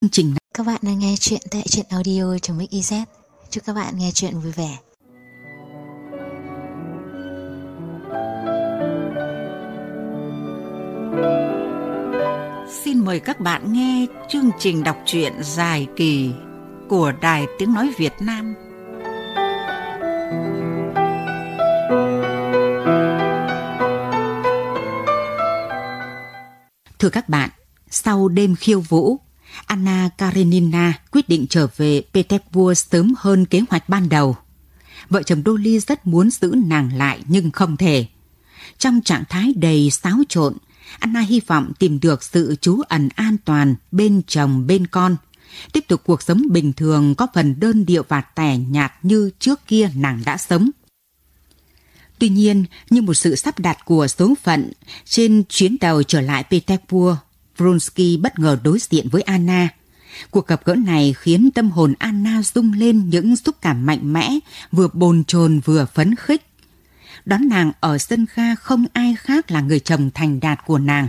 chương trình. Các bạn đang nghe chuyện tại truyện audio.mix.iz. Chúc các bạn nghe chuyện vui vẻ. Xin mời các bạn nghe chương trình đọc truyện dài kỳ của Đài Tiếng Nói Việt Nam. Thưa các bạn, sau đêm khiêu vũ, Anna Karenina quyết định trở về Petersburg sớm hơn kế hoạch ban đầu. Vợ chồng Dolly rất muốn giữ nàng lại nhưng không thể. Trong trạng thái đầy xáo trộn, Anna hy vọng tìm được sự trú ẩn an toàn bên chồng bên con. Tiếp tục cuộc sống bình thường có phần đơn điệu và tẻ nhạt như trước kia nàng đã sống. Tuy nhiên, như một sự sắp đặt của số phận, trên chuyến tàu trở lại Petersburg, Vronsky bất ngờ đối diện với Anna. Cuộc gặp gỡ này khiến tâm hồn Anna rung lên những xúc cảm mạnh mẽ, vừa bồn chồn vừa phấn khích. Đón nàng ở sân ga không ai khác là người chồng thành đạt của nàng.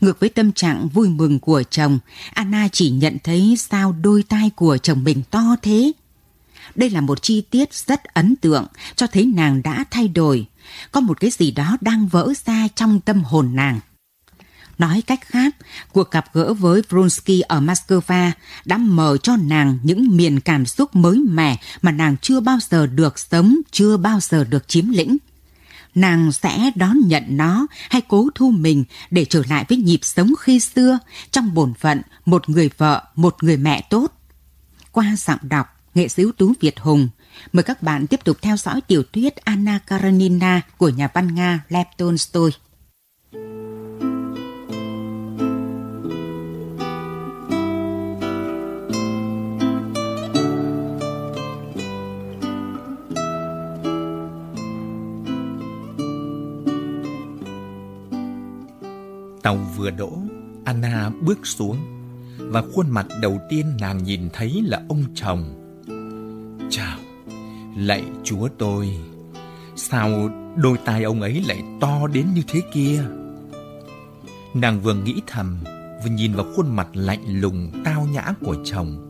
Ngược với tâm trạng vui mừng của chồng, Anna chỉ nhận thấy sao đôi tai của chồng mình to thế. Đây là một chi tiết rất ấn tượng, cho thấy nàng đã thay đổi. Có một cái gì đó đang vỡ ra trong tâm hồn nàng. Nói cách khác, cuộc gặp gỡ với Vronsky ở Moscow đã mở cho nàng những miền cảm xúc mới mẻ mà nàng chưa bao giờ được sống, chưa bao giờ được chiếm lĩnh. Nàng sẽ đón nhận nó hay cố thu mình để trở lại với nhịp sống khi xưa trong bổn phận một người vợ, một người mẹ tốt. Qua giọng đọc, nghệ sĩ ưu tú Việt Hùng, mời các bạn tiếp tục theo dõi tiểu thuyết Anna Karenina của nhà văn Nga Lev Tolstoy. Tàu vừa đỗ, Anna bước xuống và khuôn mặt đầu tiên nàng nhìn thấy là ông chồng. Chào, lạy chúa tôi, sao đôi tai ông ấy lại to đến như thế kia? Nàng vừa nghĩ thầm, vừa nhìn vào khuôn mặt lạnh lùng tao nhã của chồng,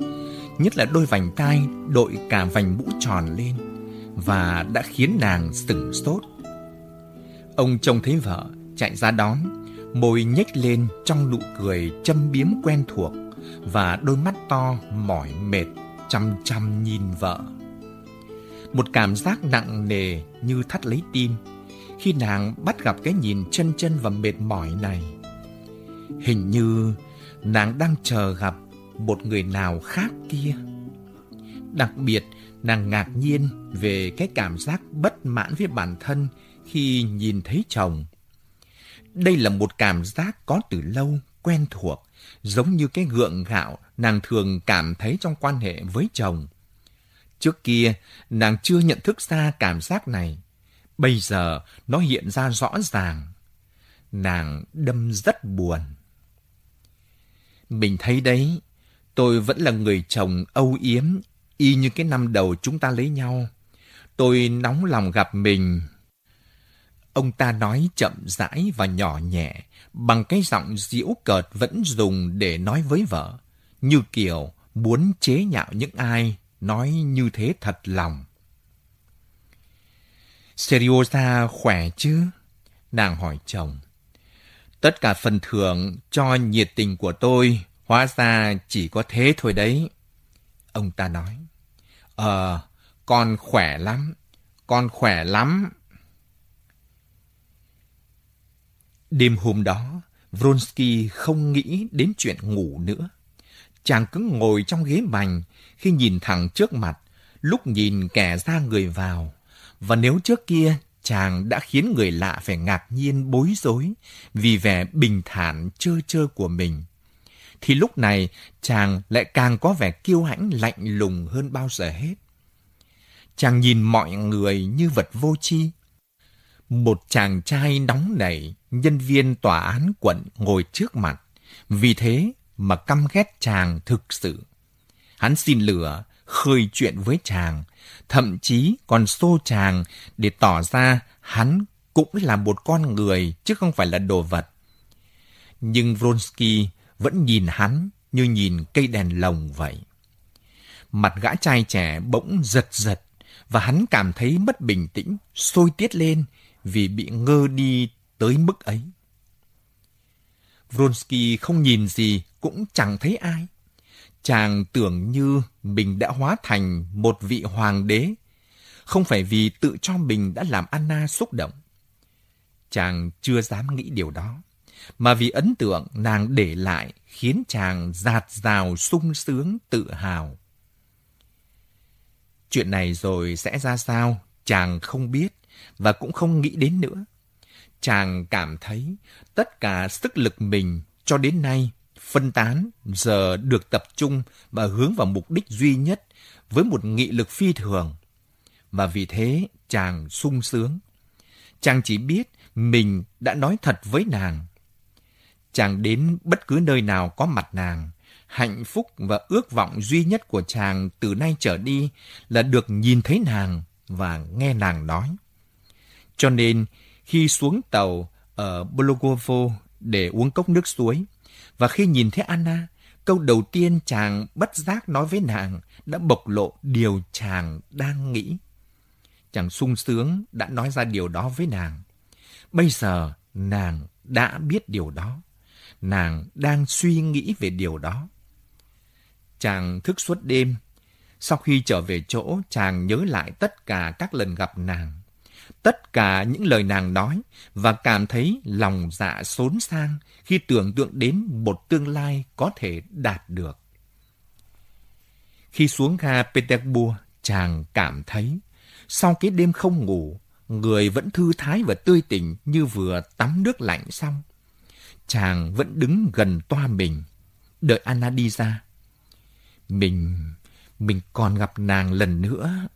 nhất là đôi vành tai đội cả vành mũ tròn lên và đã khiến nàng sửng sốt. Ông trông thấy vợ chạy ra đón, môi nhếch lên trong nụ cười châm biếm quen thuộc và đôi mắt to mỏi mệt chăm chăm nhìn vợ. Một cảm giác nặng nề như thắt lấy tim khi nàng bắt gặp cái nhìn chân chân và mệt mỏi này. Hình như nàng đang chờ gặp một người nào khác kia. Đặc biệt, nàng ngạc nhiên về cái cảm giác bất mãn với bản thân khi nhìn thấy chồng đây là một cảm giác có từ lâu, quen thuộc, giống như cái gượng gạo nàng thường cảm thấy trong quan hệ với chồng. Trước kia, nàng chưa nhận thức ra cảm giác này. Bây giờ, nó hiện ra rõ ràng. Nàng đâm rất buồn. Mình thấy đấy, tôi vẫn là người chồng âu yếm, y như cái năm đầu chúng ta lấy nhau. Tôi nóng lòng gặp mình, Ông ta nói chậm rãi và nhỏ nhẹ, bằng cái giọng diễu cợt vẫn dùng để nói với vợ, như kiểu muốn chế nhạo những ai nói như thế thật lòng. Seriosa khỏe chứ? Nàng hỏi chồng. Tất cả phần thưởng cho nhiệt tình của tôi hóa ra chỉ có thế thôi đấy. Ông ta nói. Ờ, con khỏe lắm, con khỏe lắm. Đêm hôm đó, Vronsky không nghĩ đến chuyện ngủ nữa. Chàng cứ ngồi trong ghế bành khi nhìn thẳng trước mặt, lúc nhìn kẻ ra người vào. Và nếu trước kia chàng đã khiến người lạ phải ngạc nhiên bối rối vì vẻ bình thản trơ trơ của mình, thì lúc này chàng lại càng có vẻ kiêu hãnh lạnh lùng hơn bao giờ hết. Chàng nhìn mọi người như vật vô tri, một chàng trai nóng nảy, nhân viên tòa án quận ngồi trước mặt. Vì thế mà căm ghét chàng thực sự. Hắn xin lửa, khơi chuyện với chàng, thậm chí còn xô chàng để tỏ ra hắn cũng là một con người chứ không phải là đồ vật. Nhưng Vronsky vẫn nhìn hắn như nhìn cây đèn lồng vậy. Mặt gã trai trẻ bỗng giật giật và hắn cảm thấy mất bình tĩnh, sôi tiết lên vì bị ngơ đi tới mức ấy. Vronsky không nhìn gì cũng chẳng thấy ai. Chàng tưởng như mình đã hóa thành một vị hoàng đế, không phải vì tự cho mình đã làm Anna xúc động. Chàng chưa dám nghĩ điều đó, mà vì ấn tượng nàng để lại khiến chàng giạt rào sung sướng tự hào. Chuyện này rồi sẽ ra sao, chàng không biết và cũng không nghĩ đến nữa. Chàng cảm thấy tất cả sức lực mình cho đến nay phân tán giờ được tập trung và hướng vào mục đích duy nhất với một nghị lực phi thường. Và vì thế chàng sung sướng. Chàng chỉ biết mình đã nói thật với nàng. Chàng đến bất cứ nơi nào có mặt nàng, hạnh phúc và ước vọng duy nhất của chàng từ nay trở đi là được nhìn thấy nàng và nghe nàng nói. Cho nên, khi xuống tàu ở Bologovo để uống cốc nước suối, và khi nhìn thấy Anna, câu đầu tiên chàng bất giác nói với nàng đã bộc lộ điều chàng đang nghĩ. Chàng sung sướng đã nói ra điều đó với nàng. Bây giờ nàng đã biết điều đó. Nàng đang suy nghĩ về điều đó. Chàng thức suốt đêm. Sau khi trở về chỗ, chàng nhớ lại tất cả các lần gặp nàng. Tất cả những lời nàng nói và cảm thấy lòng dạ xốn sang khi tưởng tượng đến một tương lai có thể đạt được. Khi xuống ga Petersburg, chàng cảm thấy sau cái đêm không ngủ, người vẫn thư thái và tươi tỉnh như vừa tắm nước lạnh xong. Chàng vẫn đứng gần toa mình, đợi Anna đi ra. Mình, mình còn gặp nàng lần nữa.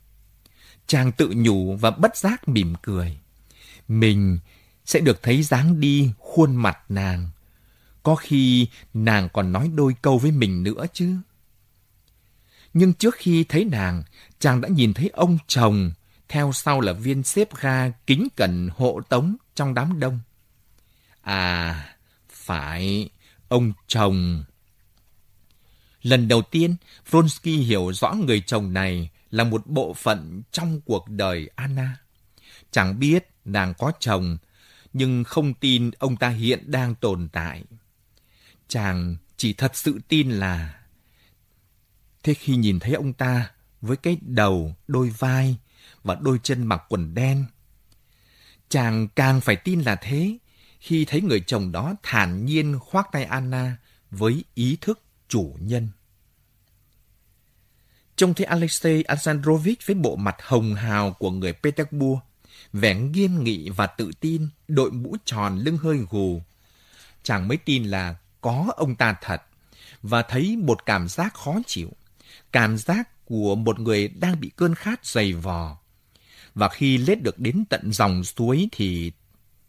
Chàng tự nhủ và bất giác mỉm cười. Mình sẽ được thấy dáng đi khuôn mặt nàng. Có khi nàng còn nói đôi câu với mình nữa chứ. Nhưng trước khi thấy nàng, chàng đã nhìn thấy ông chồng, theo sau là viên xếp ga kính cẩn hộ tống trong đám đông. À, phải, ông chồng Lần đầu tiên, Vronsky hiểu rõ người chồng này là một bộ phận trong cuộc đời Anna. Chẳng biết nàng có chồng, nhưng không tin ông ta hiện đang tồn tại. Chàng chỉ thật sự tin là... Thế khi nhìn thấy ông ta với cái đầu, đôi vai và đôi chân mặc quần đen, chàng càng phải tin là thế khi thấy người chồng đó thản nhiên khoác tay Anna với ý thức chủ nhân. Trông thấy Alexei Alexandrovich với bộ mặt hồng hào của người Petersburg, vẻ nghiêm nghị và tự tin, đội mũ tròn lưng hơi gù. Chàng mới tin là có ông ta thật, và thấy một cảm giác khó chịu, cảm giác của một người đang bị cơn khát dày vò. Và khi lết được đến tận dòng suối thì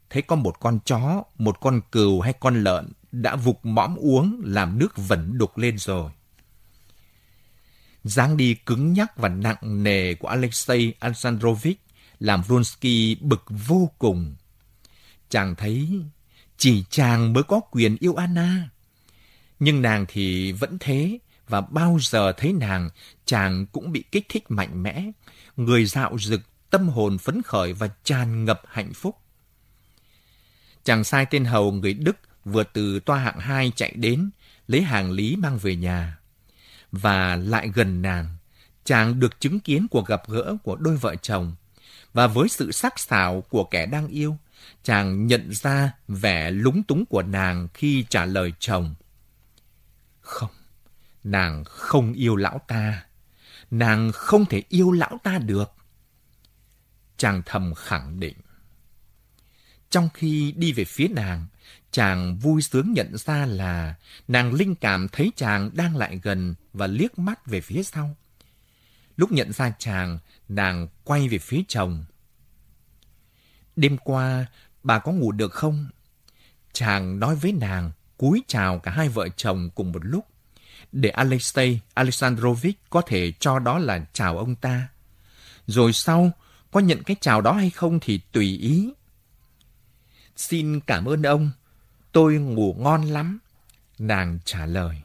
thấy có một con chó, một con cừu hay con lợn đã vục mõm uống làm nước vẩn đục lên rồi dáng đi cứng nhắc và nặng nề của Alexei Alexandrovich làm Vronsky bực vô cùng. Chàng thấy chỉ chàng mới có quyền yêu Anna. Nhưng nàng thì vẫn thế, và bao giờ thấy nàng, chàng cũng bị kích thích mạnh mẽ, người dạo dực, tâm hồn phấn khởi và tràn ngập hạnh phúc. Chàng sai tên hầu người Đức vừa từ toa hạng hai chạy đến, lấy hàng lý mang về nhà. Và lại gần nàng, chàng được chứng kiến cuộc gặp gỡ của đôi vợ chồng. Và với sự sắc sảo của kẻ đang yêu, chàng nhận ra vẻ lúng túng của nàng khi trả lời chồng. Không, nàng không yêu lão ta. Nàng không thể yêu lão ta được. Chàng thầm khẳng định. Trong khi đi về phía nàng, chàng vui sướng nhận ra là nàng linh cảm thấy chàng đang lại gần và liếc mắt về phía sau. Lúc nhận ra chàng, nàng quay về phía chồng. Đêm qua, bà có ngủ được không? Chàng nói với nàng, cúi chào cả hai vợ chồng cùng một lúc, để Alexei Alexandrovich có thể cho đó là chào ông ta. Rồi sau, có nhận cái chào đó hay không thì tùy ý. Xin cảm ơn ông, tôi ngủ ngon lắm. Nàng trả lời.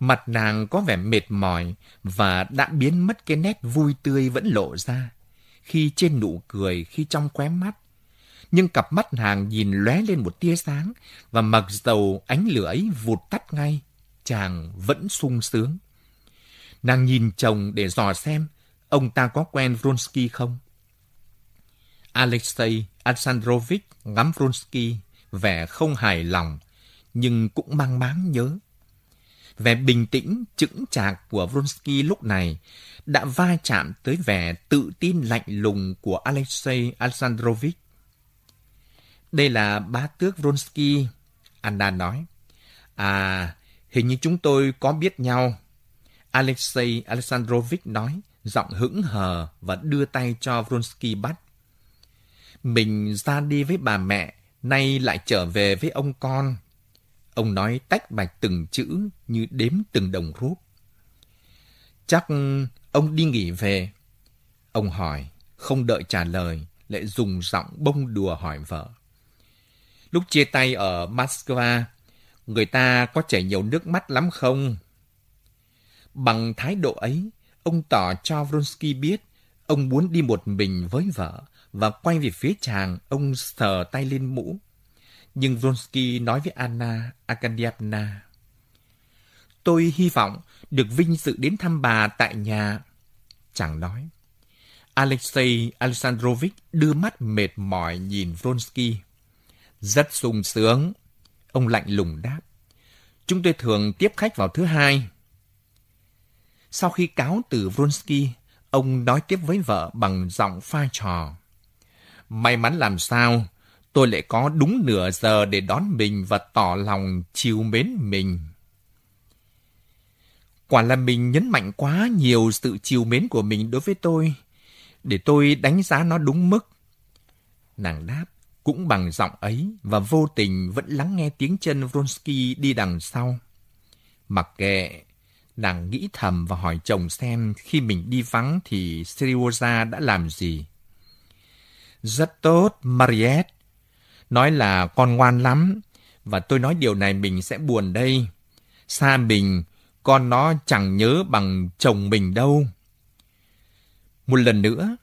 Mặt nàng có vẻ mệt mỏi và đã biến mất cái nét vui tươi vẫn lộ ra. Khi trên nụ cười, khi trong khóe mắt. Nhưng cặp mắt nàng nhìn lóe lên một tia sáng và mặc dầu ánh lửa ấy vụt tắt ngay, chàng vẫn sung sướng. Nàng nhìn chồng để dò xem ông ta có quen Vronsky không. Alexei Alexandrovich ngắm Vronsky vẻ không hài lòng, nhưng cũng mang máng nhớ. Vẻ bình tĩnh, chững chạc của Vronsky lúc này đã va chạm tới vẻ tự tin lạnh lùng của Alexei Alexandrovich. Đây là bá tước Vronsky, Anna nói. À, hình như chúng tôi có biết nhau. Alexei Alexandrovich nói, giọng hững hờ và đưa tay cho Vronsky bắt. Mình ra đi với bà mẹ, nay lại trở về với ông con. Ông nói tách bạch từng chữ như đếm từng đồng rút. Chắc ông đi nghỉ về. Ông hỏi, không đợi trả lời, lại dùng giọng bông đùa hỏi vợ. Lúc chia tay ở Moscow, người ta có chảy nhiều nước mắt lắm không? Bằng thái độ ấy, ông tỏ cho Vronsky biết ông muốn đi một mình với vợ và quay về phía chàng, ông sờ tay lên mũ. Nhưng Vronsky nói với Anna Arkadyevna, Tôi hy vọng được vinh dự đến thăm bà tại nhà. Chàng nói. Alexei Alexandrovich đưa mắt mệt mỏi nhìn Vronsky. Rất sung sướng. Ông lạnh lùng đáp. Chúng tôi thường tiếp khách vào thứ hai. Sau khi cáo từ Vronsky, ông nói tiếp với vợ bằng giọng pha trò. May mắn làm sao, tôi lại có đúng nửa giờ để đón mình và tỏ lòng chiều mến mình. Quả là mình nhấn mạnh quá nhiều sự chiều mến của mình đối với tôi, để tôi đánh giá nó đúng mức. Nàng đáp, cũng bằng giọng ấy và vô tình vẫn lắng nghe tiếng chân Vronsky đi đằng sau. Mặc kệ, nàng nghĩ thầm và hỏi chồng xem khi mình đi vắng thì Serioza đã làm gì. Rất tốt, Mariette. Nói là con ngoan lắm, và tôi nói điều này mình sẽ buồn đây. Xa mình, con nó chẳng nhớ bằng chồng mình đâu. Một lần nữa,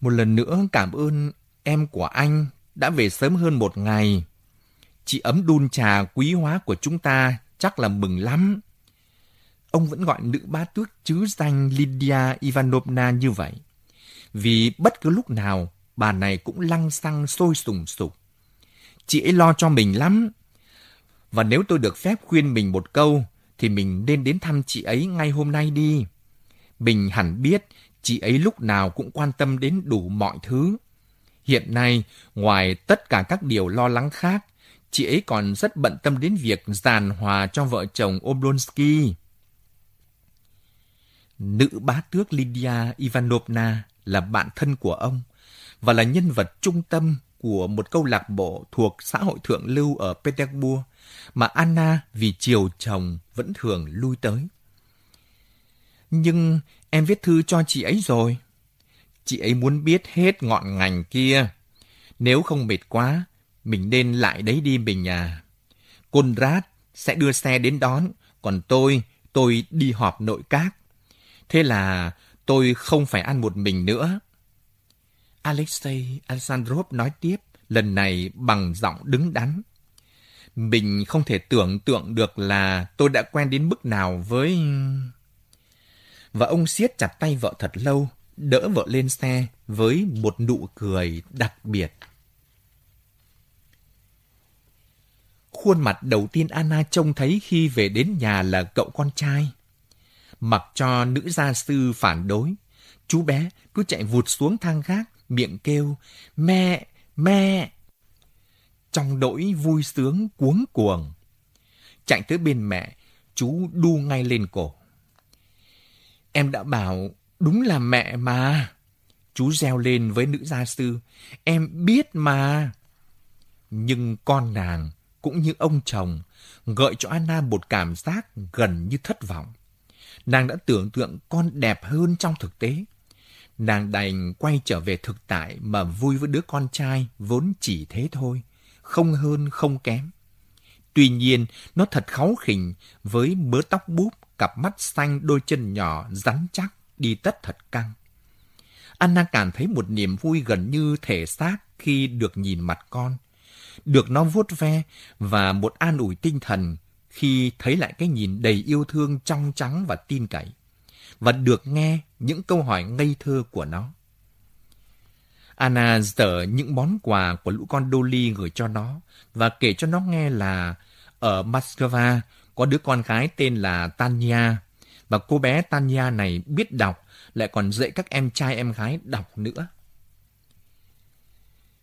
một lần nữa cảm ơn em của anh đã về sớm hơn một ngày. Chị ấm đun trà quý hóa của chúng ta chắc là mừng lắm. Ông vẫn gọi nữ bá tước chứ danh Lydia Ivanovna như vậy. Vì bất cứ lúc nào bà này cũng lăng xăng sôi sùng sục. Chị ấy lo cho mình lắm. Và nếu tôi được phép khuyên mình một câu, thì mình nên đến thăm chị ấy ngay hôm nay đi. Mình hẳn biết chị ấy lúc nào cũng quan tâm đến đủ mọi thứ. Hiện nay, ngoài tất cả các điều lo lắng khác, chị ấy còn rất bận tâm đến việc giàn hòa cho vợ chồng Oblonsky. Nữ bá tước Lydia Ivanovna là bạn thân của ông và là nhân vật trung tâm của một câu lạc bộ thuộc xã hội thượng lưu ở Petersburg mà Anna vì chiều chồng vẫn thường lui tới. Nhưng em viết thư cho chị ấy rồi. Chị ấy muốn biết hết ngọn ngành kia. Nếu không mệt quá, mình nên lại đấy đi mình à. Conrad sẽ đưa xe đến đón, còn tôi, tôi đi họp nội các. Thế là tôi không phải ăn một mình nữa. Alexei Alexandrov nói tiếp, lần này bằng giọng đứng đắn. Mình không thể tưởng tượng được là tôi đã quen đến mức nào với... Và ông siết chặt tay vợ thật lâu, đỡ vợ lên xe với một nụ cười đặc biệt. Khuôn mặt đầu tiên Anna trông thấy khi về đến nhà là cậu con trai. Mặc cho nữ gia sư phản đối, chú bé cứ chạy vụt xuống thang gác, miệng kêu, mẹ, mẹ. Trong đỗi vui sướng cuống cuồng. Chạy tới bên mẹ, chú đu ngay lên cổ. Em đã bảo, đúng là mẹ mà. Chú reo lên với nữ gia sư, em biết mà. Nhưng con nàng, cũng như ông chồng, gợi cho Anna một cảm giác gần như thất vọng. Nàng đã tưởng tượng con đẹp hơn trong thực tế nàng đành quay trở về thực tại mà vui với đứa con trai vốn chỉ thế thôi, không hơn không kém. Tuy nhiên, nó thật kháu khỉnh với mớ tóc búp, cặp mắt xanh, đôi chân nhỏ, rắn chắc, đi tất thật căng. Anna cảm thấy một niềm vui gần như thể xác khi được nhìn mặt con, được nó vuốt ve và một an ủi tinh thần khi thấy lại cái nhìn đầy yêu thương trong trắng và tin cậy, và được nghe những câu hỏi ngây thơ của nó. Anna dở những món quà của lũ con Dolly gửi cho nó và kể cho nó nghe là ở Moscow có đứa con gái tên là Tanya và cô bé Tanya này biết đọc, lại còn dạy các em trai em gái đọc nữa.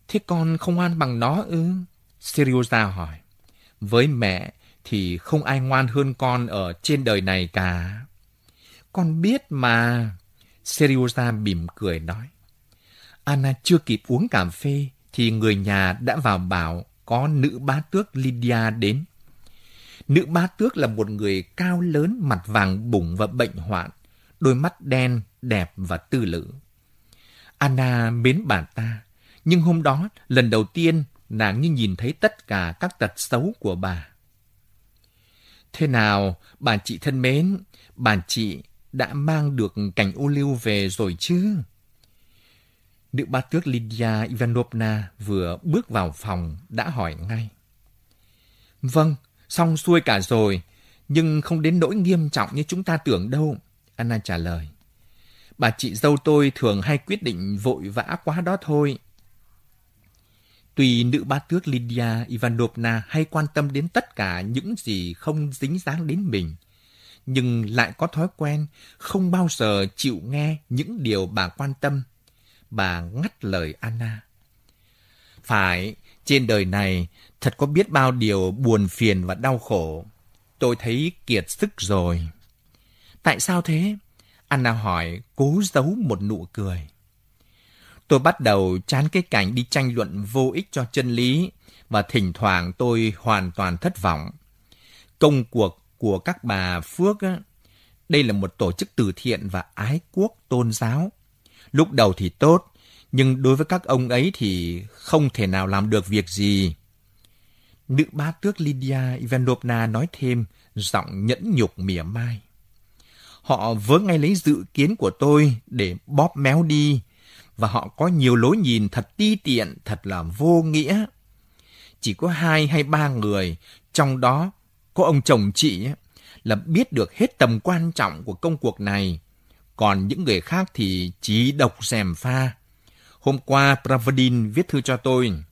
Thế con không ngoan bằng nó ư? Seriosa hỏi. Với mẹ thì không ai ngoan hơn con ở trên đời này cả. Con biết mà. Seriosa mỉm cười nói. Anna chưa kịp uống cà phê thì người nhà đã vào bảo có nữ bá tước Lydia đến. Nữ bá tước là một người cao lớn, mặt vàng bụng và bệnh hoạn, đôi mắt đen, đẹp và tư lự. Anna mến bà ta, nhưng hôm đó, lần đầu tiên, nàng như nhìn thấy tất cả các tật xấu của bà. Thế nào, bà chị thân mến, bà chị đã mang được cành ô liu về rồi chứ? Nữ bá tước Lydia Ivanovna vừa bước vào phòng đã hỏi ngay. Vâng, xong xuôi cả rồi, nhưng không đến nỗi nghiêm trọng như chúng ta tưởng đâu. Anna trả lời. Bà chị dâu tôi thường hay quyết định vội vã quá đó thôi. Tùy nữ bá tước Lydia Ivanovna hay quan tâm đến tất cả những gì không dính dáng đến mình, nhưng lại có thói quen không bao giờ chịu nghe những điều bà quan tâm. Bà ngắt lời Anna. Phải, trên đời này thật có biết bao điều buồn phiền và đau khổ. Tôi thấy kiệt sức rồi. Tại sao thế? Anna hỏi, cố giấu một nụ cười. Tôi bắt đầu chán cái cảnh đi tranh luận vô ích cho chân lý và thỉnh thoảng tôi hoàn toàn thất vọng. Công cuộc của các bà Phước, á, đây là một tổ chức từ thiện và ái quốc tôn giáo. Lúc đầu thì tốt, nhưng đối với các ông ấy thì không thể nào làm được việc gì. Nữ bá tước Lydia Ivanovna nói thêm, giọng nhẫn nhục mỉa mai. Họ vớ ngay lấy dự kiến của tôi để bóp méo đi, và họ có nhiều lối nhìn thật ti tiện, thật là vô nghĩa. Chỉ có hai hay ba người, trong đó có ông chồng chị là biết được hết tầm quan trọng của công cuộc này. Còn những người khác thì chỉ độc rèm pha. Hôm qua Pravadin viết thư cho tôi.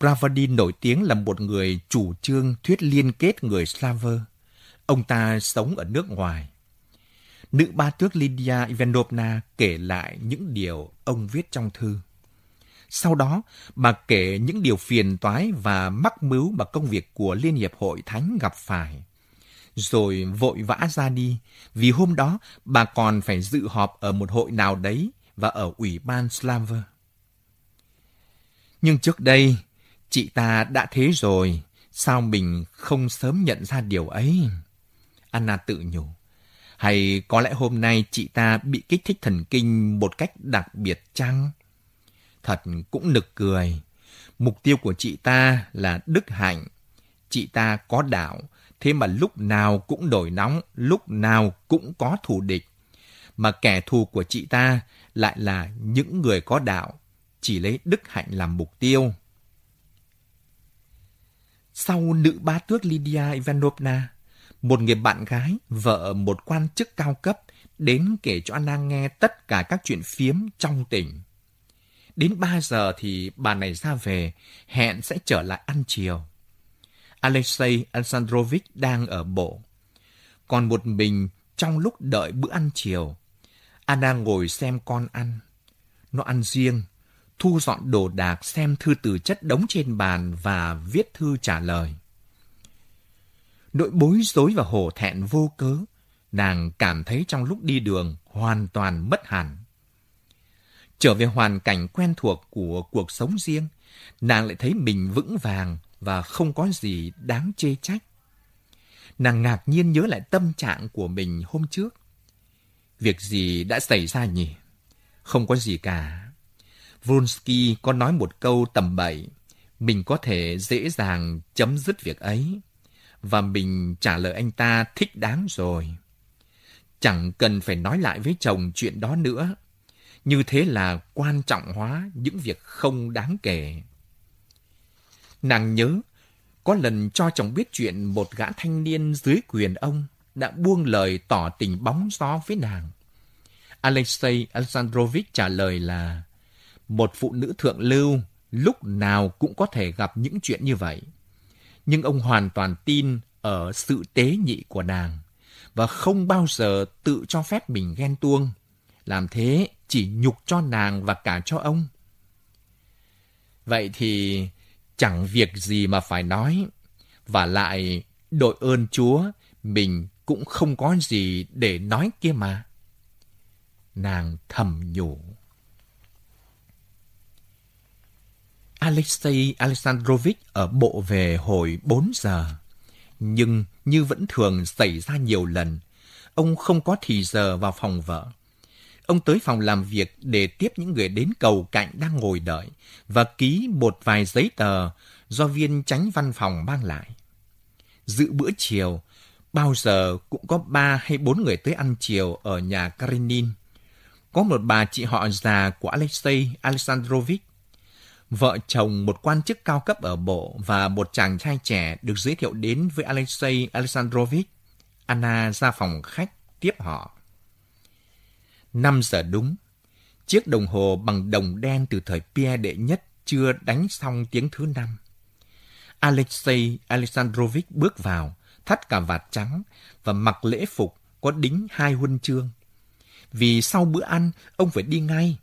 Pravadin nổi tiếng là một người chủ trương thuyết liên kết người Slaver. Ông ta sống ở nước ngoài. Nữ ba tước Lydia Ivanovna kể lại những điều ông viết trong thư. Sau đó, bà kể những điều phiền toái và mắc mưu mà công việc của Liên hiệp hội Thánh gặp phải. Rồi vội vã ra đi, vì hôm đó bà còn phải dự họp ở một hội nào đấy và ở Ủy ban Slaver. Nhưng trước đây, chị ta đã thế rồi, sao mình không sớm nhận ra điều ấy? Anna tự nhủ. Hay có lẽ hôm nay chị ta bị kích thích thần kinh một cách đặc biệt chăng? Thật cũng nực cười. Mục tiêu của chị ta là đức hạnh. Chị ta có đạo, thế mà lúc nào cũng đổi nóng, lúc nào cũng có thù địch. Mà kẻ thù của chị ta lại là những người có đạo, chỉ lấy đức hạnh làm mục tiêu. Sau nữ bá tước Lydia Ivanovna, một người bạn gái, vợ một quan chức cao cấp, đến kể cho Anna nghe tất cả các chuyện phiếm trong tỉnh. Đến 3 giờ thì bà này ra về, hẹn sẽ trở lại ăn chiều. Alexei Alexandrovich đang ở bộ. Còn một mình trong lúc đợi bữa ăn chiều, Anna ngồi xem con ăn. Nó ăn riêng, thu dọn đồ đạc xem thư từ chất đống trên bàn và viết thư trả lời. Nỗi bối rối và hổ thẹn vô cớ, nàng cảm thấy trong lúc đi đường hoàn toàn mất hẳn. Trở về hoàn cảnh quen thuộc của cuộc sống riêng, nàng lại thấy mình vững vàng và không có gì đáng chê trách. Nàng ngạc nhiên nhớ lại tâm trạng của mình hôm trước. Việc gì đã xảy ra nhỉ? Không có gì cả. Vronsky có nói một câu tầm bậy. mình có thể dễ dàng chấm dứt việc ấy. Và mình trả lời anh ta thích đáng rồi. Chẳng cần phải nói lại với chồng chuyện đó nữa. Như thế là quan trọng hóa những việc không đáng kể. Nàng nhớ, có lần cho chồng biết chuyện một gã thanh niên dưới quyền ông đã buông lời tỏ tình bóng gió với nàng. Alexei Alexandrovich trả lời là một phụ nữ thượng lưu lúc nào cũng có thể gặp những chuyện như vậy. Nhưng ông hoàn toàn tin ở sự tế nhị của nàng và không bao giờ tự cho phép mình ghen tuông. Làm thế chỉ nhục cho nàng và cả cho ông. Vậy thì chẳng việc gì mà phải nói. Và lại, đội ơn Chúa, mình cũng không có gì để nói kia mà. Nàng thầm nhủ. Alexei Alexandrovich ở bộ về hồi 4 giờ. Nhưng như vẫn thường xảy ra nhiều lần, ông không có thì giờ vào phòng vợ. Ông tới phòng làm việc để tiếp những người đến cầu cạnh đang ngồi đợi và ký một vài giấy tờ do viên tránh văn phòng mang lại. Dự bữa chiều, bao giờ cũng có ba hay bốn người tới ăn chiều ở nhà Karenin. Có một bà chị họ già của Alexei Alexandrovich vợ chồng một quan chức cao cấp ở bộ và một chàng trai trẻ được giới thiệu đến với Alexei Alexandrovich. Anna ra phòng khách tiếp họ. 5 giờ đúng, chiếc đồng hồ bằng đồng đen từ thời Pierre đệ nhất chưa đánh xong tiếng thứ năm. Alexei Alexandrovich bước vào, thắt cà vạt trắng và mặc lễ phục có đính hai huân chương. Vì sau bữa ăn, ông phải đi ngay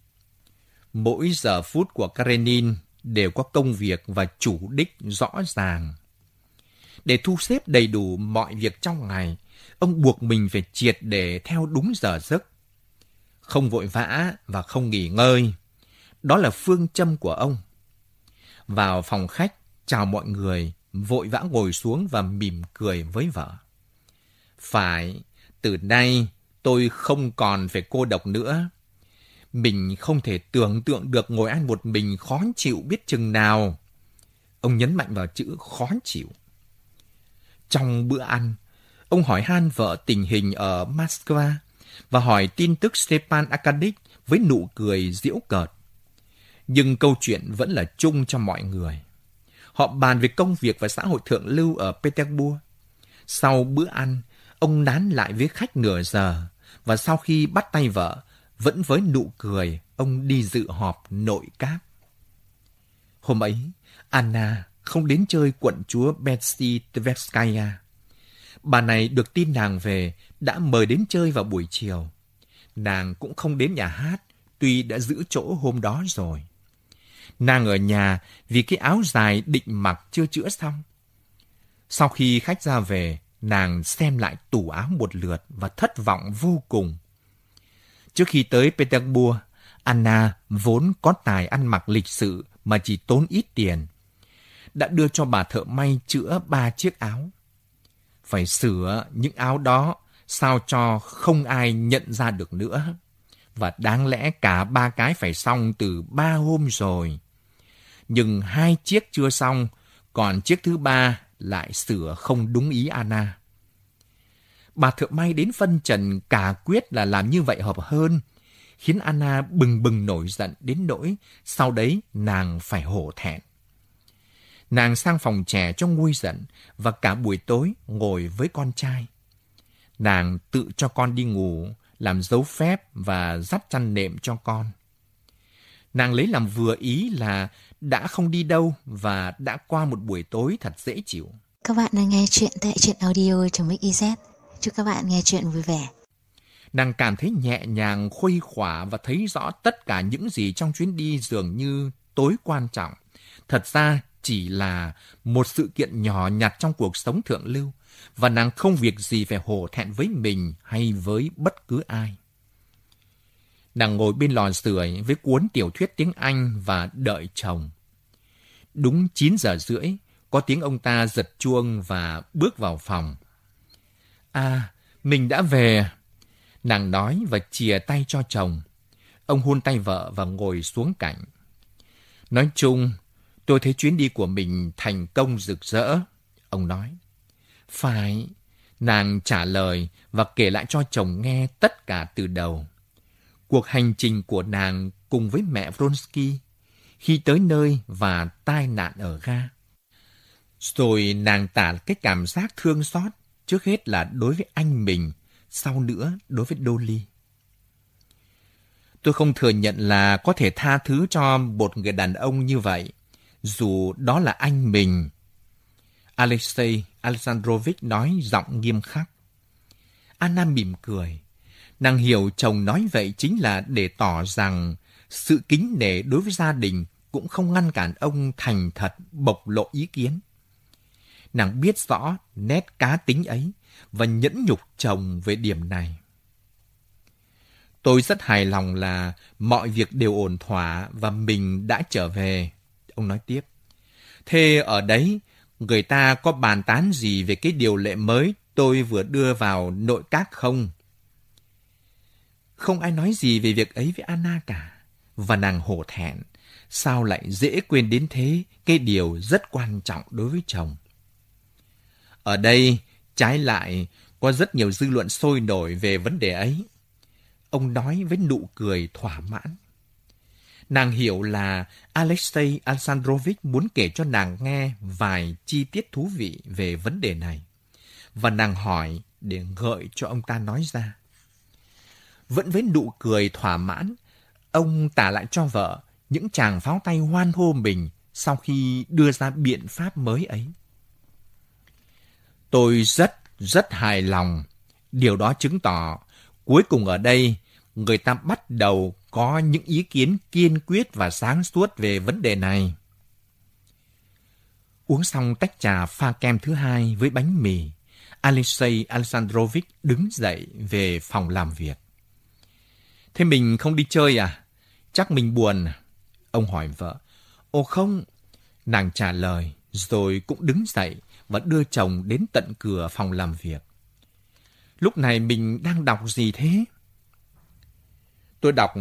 Mỗi giờ phút của Karenin đều có công việc và chủ đích rõ ràng. Để thu xếp đầy đủ mọi việc trong ngày, ông buộc mình phải triệt để theo đúng giờ giấc. Không vội vã và không nghỉ ngơi. Đó là phương châm của ông. Vào phòng khách, chào mọi người, vội vã ngồi xuống và mỉm cười với vợ. Phải, từ nay tôi không còn phải cô độc nữa. Mình không thể tưởng tượng được ngồi ăn một mình khó chịu biết chừng nào. Ông nhấn mạnh vào chữ khó chịu. Trong bữa ăn, ông hỏi han vợ tình hình ở Moscow và hỏi tin tức Stepan Arkadich với nụ cười giễu cợt. Nhưng câu chuyện vẫn là chung cho mọi người. Họ bàn về công việc và xã hội thượng lưu ở Petersburg. Sau bữa ăn, ông nán lại với khách nửa giờ và sau khi bắt tay vợ, vẫn với nụ cười, ông đi dự họp nội các. Hôm ấy, Anna không đến chơi quận chúa Betsy Tverskaya. Bà này được tin nàng về, đã mời đến chơi vào buổi chiều. Nàng cũng không đến nhà hát, tuy đã giữ chỗ hôm đó rồi. Nàng ở nhà vì cái áo dài định mặc chưa chữa xong. Sau khi khách ra về, nàng xem lại tủ áo một lượt và thất vọng vô cùng. Trước khi tới Petersburg, Anna vốn có tài ăn mặc lịch sự mà chỉ tốn ít tiền. Đã đưa cho bà thợ may chữa ba chiếc áo. Phải sửa những áo đó sao cho không ai nhận ra được nữa. Và đáng lẽ cả ba cái phải xong từ ba hôm rồi. Nhưng hai chiếc chưa xong, còn chiếc thứ ba lại sửa không đúng ý Anna bà thợ may đến phân trần cả quyết là làm như vậy hợp hơn, khiến Anna bừng bừng nổi giận đến nỗi sau đấy nàng phải hổ thẹn. Nàng sang phòng trẻ cho nguôi giận và cả buổi tối ngồi với con trai. Nàng tự cho con đi ngủ, làm dấu phép và dắt chăn nệm cho con. Nàng lấy làm vừa ý là đã không đi đâu và đã qua một buổi tối thật dễ chịu. Các bạn đang nghe chuyện tại truyện audio trong Mix Chúc các bạn nghe chuyện vui vẻ. Nàng cảm thấy nhẹ nhàng, khuây khỏa và thấy rõ tất cả những gì trong chuyến đi dường như tối quan trọng. Thật ra chỉ là một sự kiện nhỏ nhặt trong cuộc sống thượng lưu và nàng không việc gì phải hổ thẹn với mình hay với bất cứ ai. Nàng ngồi bên lò sưởi với cuốn tiểu thuyết tiếng Anh và đợi chồng. Đúng 9 giờ rưỡi, có tiếng ông ta giật chuông và bước vào phòng. À, mình đã về. Nàng nói và chìa tay cho chồng. Ông hôn tay vợ và ngồi xuống cạnh. Nói chung, tôi thấy chuyến đi của mình thành công rực rỡ. Ông nói. Phải, nàng trả lời và kể lại cho chồng nghe tất cả từ đầu. Cuộc hành trình của nàng cùng với mẹ Vronsky khi tới nơi và tai nạn ở ga. Rồi nàng tả cái cảm giác thương xót trước hết là đối với anh mình, sau nữa đối với Dolly. Tôi không thừa nhận là có thể tha thứ cho một người đàn ông như vậy, dù đó là anh mình. Alexei Alexandrovich nói giọng nghiêm khắc. Anna mỉm cười. Nàng hiểu chồng nói vậy chính là để tỏ rằng sự kính nể đối với gia đình cũng không ngăn cản ông thành thật bộc lộ ý kiến. Nàng biết rõ nét cá tính ấy và nhẫn nhục chồng về điểm này. Tôi rất hài lòng là mọi việc đều ổn thỏa và mình đã trở về. Ông nói tiếp. Thế ở đấy, người ta có bàn tán gì về cái điều lệ mới tôi vừa đưa vào nội các không? Không ai nói gì về việc ấy với Anna cả. Và nàng hổ thẹn. Sao lại dễ quên đến thế cái điều rất quan trọng đối với chồng? Ở đây, trái lại, có rất nhiều dư luận sôi nổi về vấn đề ấy. Ông nói với nụ cười thỏa mãn. Nàng hiểu là Alexei Alexandrovich muốn kể cho nàng nghe vài chi tiết thú vị về vấn đề này. Và nàng hỏi để gợi cho ông ta nói ra. Vẫn với nụ cười thỏa mãn, ông tả lại cho vợ những chàng pháo tay hoan hô mình sau khi đưa ra biện pháp mới ấy. Tôi rất, rất hài lòng. Điều đó chứng tỏ cuối cùng ở đây người ta bắt đầu có những ý kiến kiên quyết và sáng suốt về vấn đề này. Uống xong tách trà pha kem thứ hai với bánh mì, Alexei Alexandrovich đứng dậy về phòng làm việc. Thế mình không đi chơi à? Chắc mình buồn. Ông hỏi vợ. Ồ không, nàng trả lời rồi cũng đứng dậy và đưa chồng đến tận cửa phòng làm việc. Lúc này mình đang đọc gì thế? Tôi đọc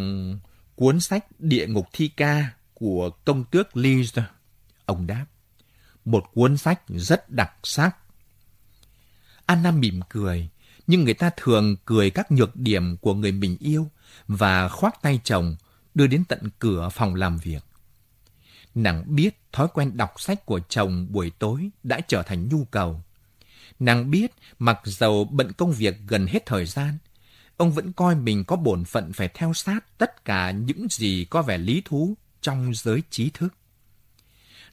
cuốn sách Địa ngục thi ca của công tước Liz. Ông đáp. Một cuốn sách rất đặc sắc. Anna mỉm cười, nhưng người ta thường cười các nhược điểm của người mình yêu và khoác tay chồng đưa đến tận cửa phòng làm việc. Nàng biết thói quen đọc sách của chồng buổi tối đã trở thành nhu cầu. Nàng biết mặc dầu bận công việc gần hết thời gian, ông vẫn coi mình có bổn phận phải theo sát tất cả những gì có vẻ lý thú trong giới trí thức.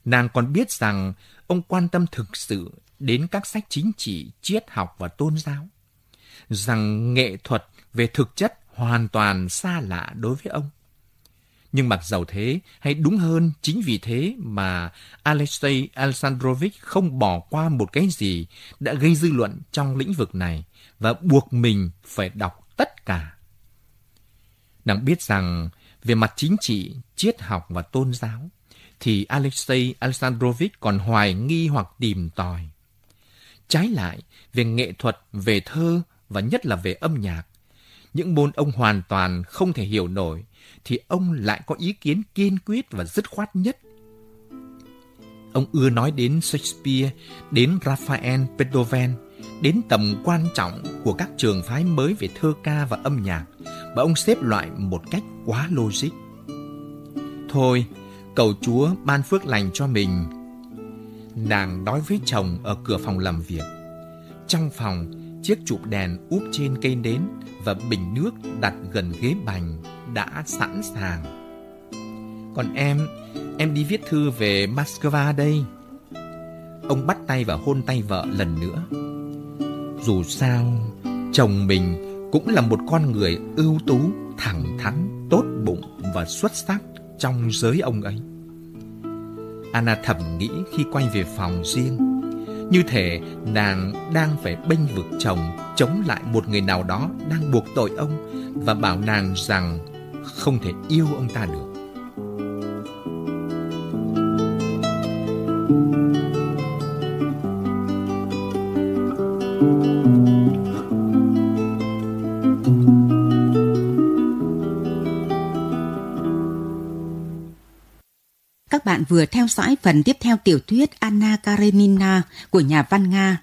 Nàng còn biết rằng ông quan tâm thực sự đến các sách chính trị, triết học và tôn giáo. Rằng nghệ thuật về thực chất hoàn toàn xa lạ đối với ông. Nhưng mặc dầu thế, hay đúng hơn, chính vì thế mà Alexei Alexandrovich không bỏ qua một cái gì đã gây dư luận trong lĩnh vực này và buộc mình phải đọc tất cả. Nàng biết rằng về mặt chính trị, triết học và tôn giáo, thì Alexei Alexandrovich còn hoài nghi hoặc tìm tòi. Trái lại, về nghệ thuật, về thơ và nhất là về âm nhạc, những môn ông hoàn toàn không thể hiểu nổi, thì ông lại có ý kiến kiên quyết và dứt khoát nhất. Ông ưa nói đến Shakespeare, đến Raphael Beethoven, đến tầm quan trọng của các trường phái mới về thơ ca và âm nhạc và ông xếp loại một cách quá logic. Thôi, cầu Chúa ban phước lành cho mình. Nàng nói với chồng ở cửa phòng làm việc. Trong phòng, chiếc chụp đèn úp trên cây nến và bình nước đặt gần ghế bành đã sẵn sàng. Còn em, em đi viết thư về Moscow đây. Ông bắt tay và hôn tay vợ lần nữa. Dù sao, chồng mình cũng là một con người ưu tú, thẳng thắn, tốt bụng và xuất sắc trong giới ông ấy. Anna thầm nghĩ khi quay về phòng riêng. Như thể nàng đang phải bênh vực chồng chống lại một người nào đó đang buộc tội ông và bảo nàng rằng không thể yêu ông ta được. các bạn vừa theo dõi phần tiếp theo tiểu thuyết Anna Karenina của nhà văn Nga